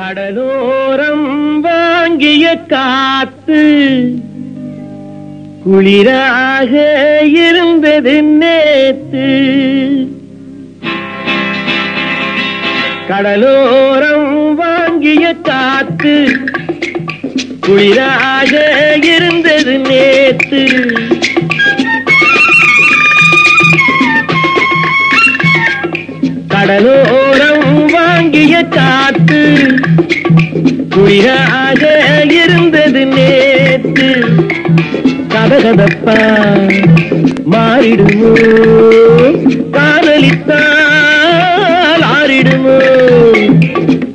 கடலோரம் வாங்கிய காத்து குளிராக இருந்தது நேத்து. கடலோரம் வாங்கிய காத்து குளிராக இருந்தது நேத்து. கடலோரம் வாங்கிய காத்து குறியாக இருந்தது நேற்று. கதகதப்பா மாறிடுமோ? காதலித்தால் ஆறிடுமோ?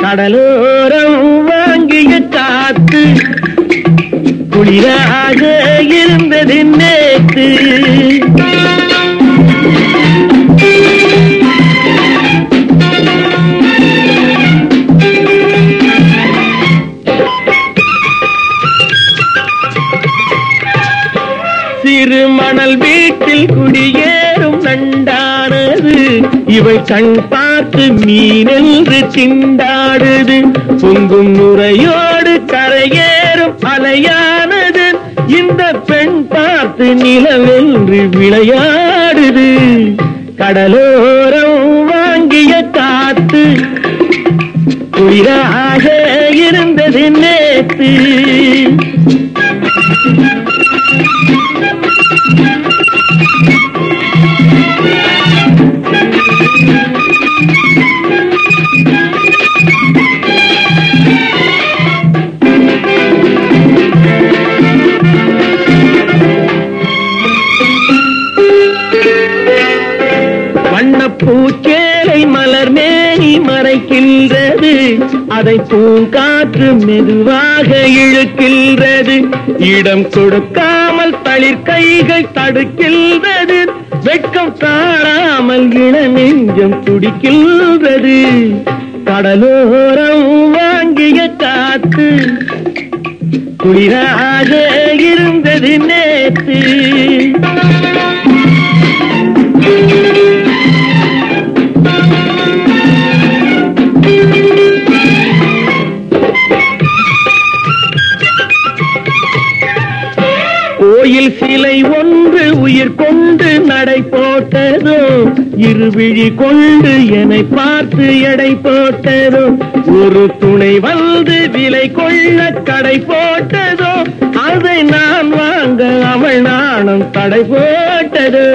கடலோரம் வாங்கிய காத்து. குளிராக இருந்தது நேற்று. சிறு மணல் வீட்டில் குடியேறும் நண்டானது. இவை கண் பார்த்து மீனென்று திண்டாடுது. பொங்கும் நுரையோடு கரையேறும் அலையானது. இந்த பெண் பார்த்து நிலவென்று விளையாடுது. கடலோரம் வாங்கிய காத்து. குளிராக இருந்தது நேத்து. வண்ணப்பூச்சேலை மலர் மேனி மறைக்கின்றது. அதை பூங்காற்று மெதுவாக இழுக்கின்றது. இடம் கொடுக்காமல் தளிர் கைகள் தடுக்கின்றது. வெட்கம் தாழாமல் இள நெஞ்சம் துடிக்கின்றது. கடலோரம் வாங்கிய காத்து குளிராக இருந்தது நேற்று கோயில் சிலை ஒன்று உயிர் கொண்டு நடை போட்டதோ இருவிழி கொண்டு என்னை பார்த்து எடை போட்டதோ ஒரு துணை வந்து விலை கொள்ள கடை போட்டதோ அதை நான் வாங்க அவள் நாணம் தடை போட்டது.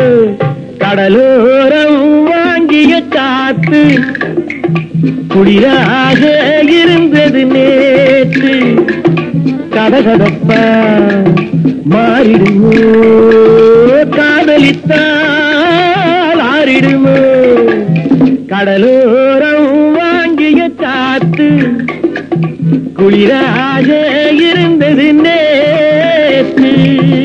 கடலோரம் வாங்கிய காத்து குடியாக இருந்தது நேற்று. கதகதப்ப மாறிடுமோ? காதலித்தால் ஆறிடுமோ? கடலோரம் வாங்கிய காத்து குளிராக இருந்தது நேற்று.